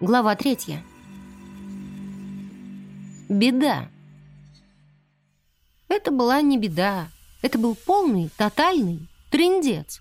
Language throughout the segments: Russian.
Глава третья. Беда. Это была не беда. Это был полный, тотальный трындец.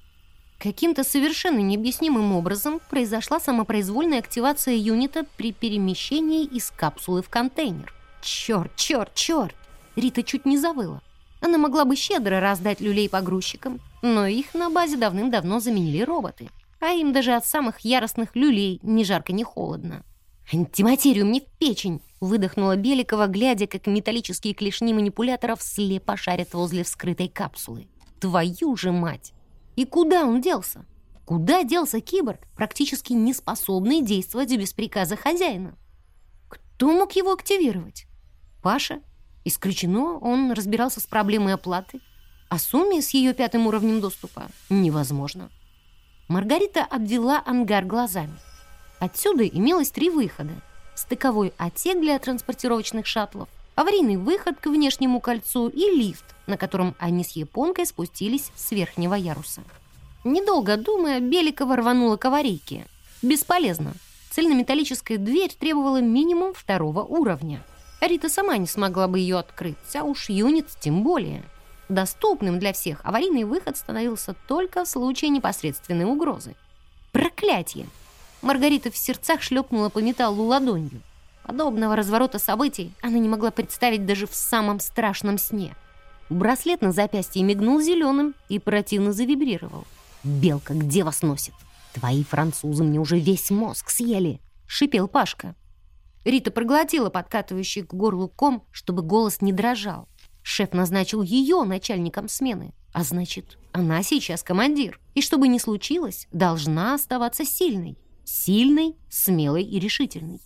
Каким-то совершенно необъяснимым образом произошла самопроизвольная активация юнита при перемещении из капсулы в контейнер. Черт, черт, черт! Рита чуть не завыла. Она могла бы щедро раздать люлей погрузчикам, но их на базе давным-давно заменили роботы. А им даже от самых яростных люлей ни жарко, ни холодно. «Антиматерию мне в печень!» — выдохнула Беликова, глядя, как металлические клешни манипуляторов слепо шарят возле вскрытой капсулы. «Твою же мать!» И куда он делся? Куда делся киборг, практически не способный действовать без приказа хозяина? Кто мог его активировать? Паша? Исключено, он разбирался с проблемой оплаты. А сумме с ее пятым уровнем доступа невозможно. Маргарита обвела ангар глазами. Отсюда имелось три выхода. Стыковой отсек для транспортировочных шаттлов, аварийный выход к внешнему кольцу и лифт, на котором они с японкой спустились с верхнего яруса. Недолго думая, Беликова рванула к аварийке. Бесполезно. Цельнометаллическая дверь требовала минимум второго уровня. Рита сама не смогла бы ее открыть, а уж юнит тем более. Доступным для всех аварийный выход становился только в случае непосредственной угрозы. Проклятие! Маргарита в сердцах шлепнула по металлу ладонью. Подобного разворота событий она не могла представить даже в самом страшном сне. Браслет на запястье мигнул зеленым и противно завибрировал. «Белка, где вас носит? Твои французы мне уже весь мозг съели!» — шипел Пашка. Рита проглотила подкатывающий к горлу ком, чтобы голос не дрожал. Шеф назначил ее начальником смены, а значит, она сейчас командир. И чтобы не случилось, должна оставаться сильной. Сильной, смелой и решительной.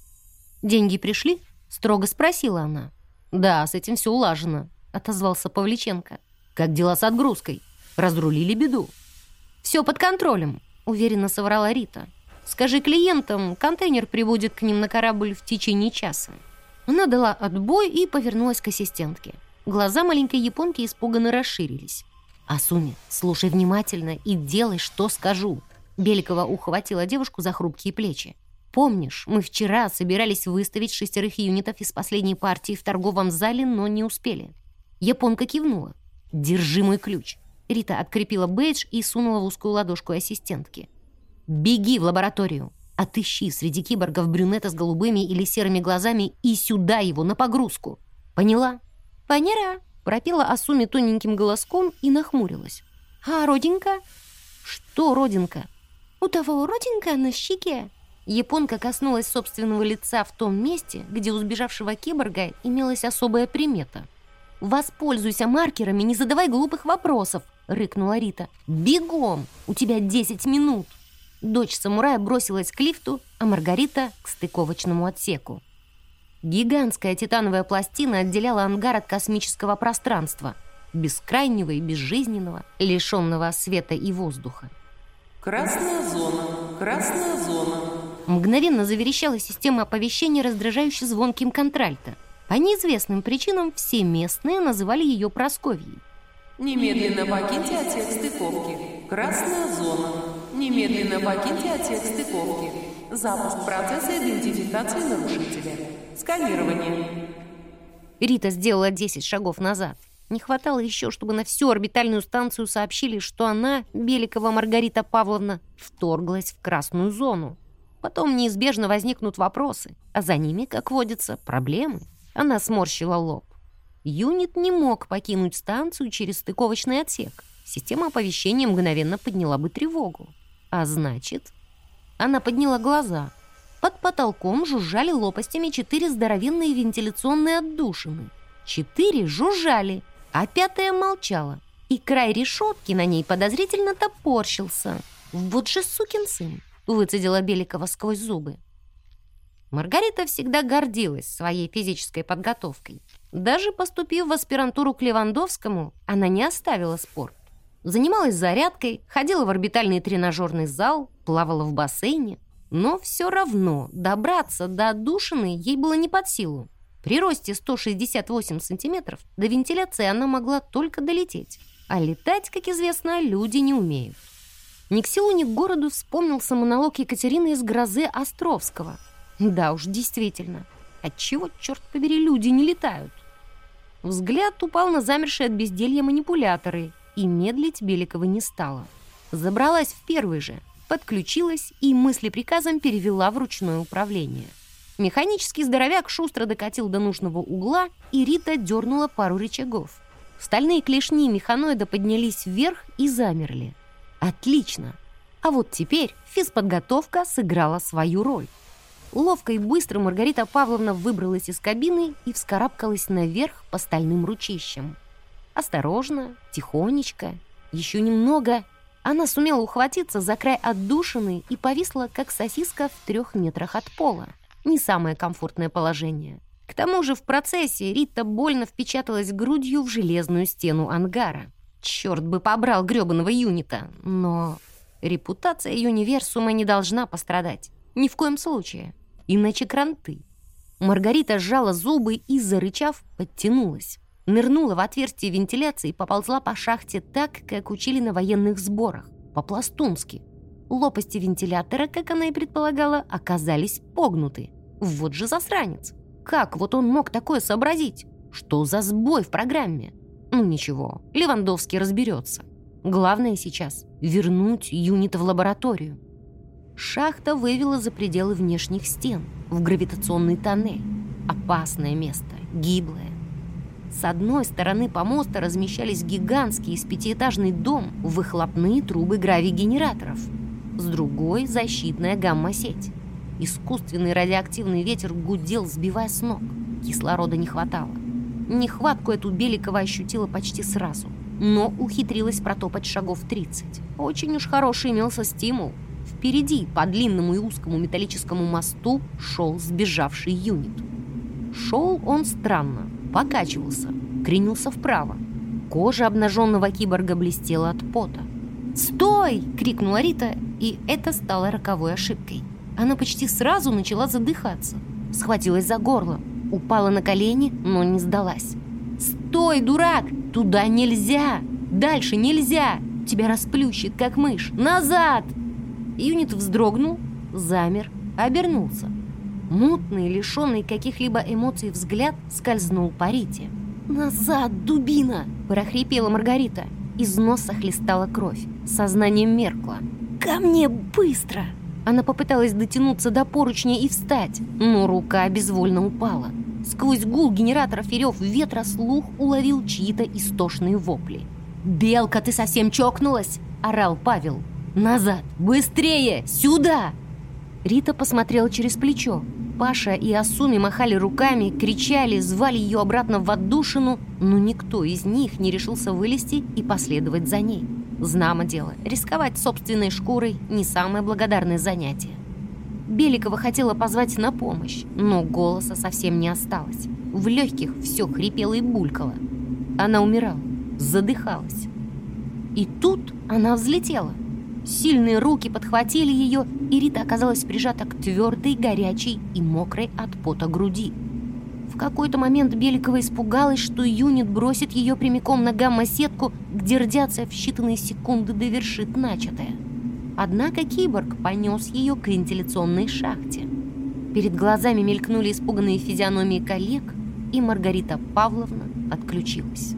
«Деньги пришли?» — строго спросила она. «Да, с этим все улажено», — отозвался Павличенко. «Как дела с отгрузкой? Разрулили беду?» «Все под контролем», — уверенно соврала Рита. «Скажи клиентам, контейнер приводит к ним на корабль в течение часа». Она дала отбой и повернулась к ассистентке. Глаза маленькой японки испуганно расширились. «Асуми, слушай внимательно и делай, что скажу». Беликова ухватила девушку за хрупкие плечи. Помнишь, мы вчера собирались выставить шестерых юнитов из последней партии в торговом зале, но не успели. Японка кивнула. «Держи мой ключ». Рита открепила бейдж и сунула в узкую ладошку ассистентки. «Беги в лабораторию. Отыщи среди киборгов брюнета с голубыми или серыми глазами и сюда его, на погрузку. Поняла?» «Поняла», — пропела Асуми тоненьким голоском и нахмурилась. «А родинка?» «Что родинка?» «У того родинка на щеке», Японка коснулась собственного лица в том месте, где у сбежавшего киборга имелась особая примета. «Воспользуйся маркерами, не задавай глупых вопросов!» — рыкнула Рита. «Бегом! У тебя 10 минут!» Дочь самурая бросилась к лифту, а Маргарита — к стыковочному отсеку. Гигантская титановая пластина отделяла ангар от космического пространства, бескрайнего и безжизненного, лишенного света и воздуха. «Красная зона! Красная зона!» Мгновенно заверещала система оповещения, раздражающе звонким контральта. По неизвестным причинам все местные называли ее Просковьей. «Немедленно покиньте отсек стыковки. Красная зона. Немедленно покиньте отсек стыковки. Запуск процесса идентификации нарушителя. Сканирование». Рита сделала 10 шагов назад. Не хватало еще, чтобы на всю орбитальную станцию сообщили, что она, Беликова Маргарита Павловна, вторглась в красную зону. Потом неизбежно возникнут вопросы, а за ними, как водится, проблемы. Она сморщила лоб. Юнит не мог покинуть станцию через стыковочный отсек. Система оповещения мгновенно подняла бы тревогу. А значит... Она подняла глаза. Под потолком жужжали лопастями четыре здоровенные вентиляционные отдушины. Четыре жужжали, а пятая молчала. И край решетки на ней подозрительно топорщился. Вот же сукин сын. Выцедила Беликова сквозь зубы. Маргарита всегда гордилась своей физической подготовкой. Даже поступив в аспирантуру к Левандовскому, она не оставила спорт. Занималась зарядкой, ходила в орбитальный тренажерный зал, плавала в бассейне. Но все равно добраться до отдушины ей было не под силу. При росте 168 сантиметров до вентиляции она могла только долететь. А летать, как известно, люди не умеют. Ни к селу, ни к городу вспомнился монолог Екатерины из «Грозы» Островского. Да уж, действительно. Отчего, черт побери, люди не летают? Взгляд упал на замершие от безделья манипуляторы, и медлить Беликова не стала. Забралась в первый же, подключилась и мысли приказом перевела в ручное управление. Механический здоровяк шустро докатил до нужного угла, и Рита дернула пару рычагов. Стальные клешни механоида поднялись вверх и замерли. Отлично! А вот теперь физподготовка сыграла свою роль. Ловко и быстро Маргарита Павловна выбралась из кабины и вскарабкалась наверх по стальным ручищам. Осторожно, тихонечко, еще немного. Она сумела ухватиться за край отдушины и повисла, как сосиска в трех метрах от пола. Не самое комфортное положение. К тому же в процессе Рита больно впечаталась грудью в железную стену ангара. Черт бы побрал гребаного юнита, но Репутация универсума не должна пострадать. Ни в коем случае. Иначе кранты. Маргарита сжала зубы и, зарычав, подтянулась. Нырнула в отверстие вентиляции и поползла по шахте так, как учили на военных сборах. По-пластунски. Лопасти вентилятора, как она и предполагала, оказались погнуты. Вот же засранец. Как вот он мог такое сообразить? Что за сбой в программе? Ну ничего, Левандовский разберется. Главное сейчас — вернуть юнита в лабораторию. Шахта вывела за пределы внешних стен, в гравитационный тоннель. Опасное место, гиблое. С одной стороны помоста размещались гигантский из пятиэтажный дом, выхлопные трубы гравигенераторов. С другой — защитная гамма-сеть. Искусственный радиоактивный ветер гудел, сбивая с ног. Кислорода не хватало. Нехватку эту Беликова ощутила почти сразу — но ухитрилась протопать шагов 30. Очень уж хороший имелся стимул. Впереди, по длинному и узкому металлическому мосту, шел сбежавший юнит. Шел он странно, покачивался, кренился вправо. Кожа обнаженного киборга блестела от пота. «Стой!» — крикнула Рита, и это стало роковой ошибкой. Она почти сразу начала задыхаться. Схватилась за горло, упала на колени, но не сдалась. «Стой, дурак! Туда нельзя! Дальше нельзя! Тебя расплющит, как мышь! Назад!» Юнит вздрогнул, замер, обернулся. Мутный, лишенный каких-либо эмоций взгляд скользнул по Рите. «Назад, дубина!» – прохрипела Маргарита. Из носа хлестала кровь, сознание меркло. «Ко мне быстро!» Она попыталась дотянуться до поручня и встать, но рука безвольно упала. Сквозь гул генераторов и рев ветра слух уловил чьи-то истошные вопли. «Белка, ты совсем чокнулась?» – орал Павел. «Назад! Быстрее! Сюда!» Рита посмотрела через плечо. Паша и Асуми махали руками, кричали, звали ее обратно в отдушину, но никто из них не решился вылезти и последовать за ней. Знамо дело, рисковать собственной шкурой – не самое благодарное занятие. Беликова хотела позвать на помощь, но голоса совсем не осталось. В легких все хрипело и булькало. Она умирала, задыхалась. И тут она взлетела. Сильные руки подхватили ее, и Рита оказалась прижата к твердой, горячей и мокрой от пота груди. В какой-то момент Беликова испугалась, что юнит бросит ее прямиком на гамма-сетку, где радиация в считанные секунды довершит начатое. Однако киборг понес ее к вентиляционной шахте. Перед глазами мелькнули испуганные физиономии коллег, и Маргарита Павловна отключилась.